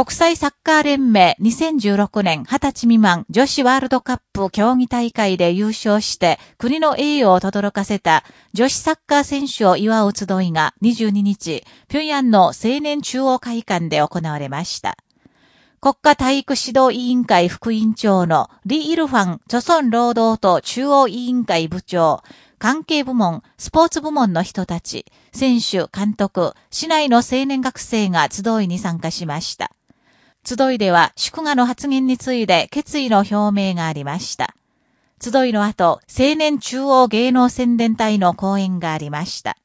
国際サッカー連盟2016年20歳未満女子ワールドカップ競技大会で優勝して国の栄誉を轟かせた女子サッカー選手を祝う集いが22日、平壌の青年中央会館で行われました。国家体育指導委員会副委員長のリ・イルファン、著村労働党中央委員会部長、関係部門、スポーツ部門の人たち、選手、監督、市内の青年学生が集いに参加しました。集いでは祝賀の発言について決意の表明がありました。集いの後、青年中央芸能宣伝隊の講演がありました。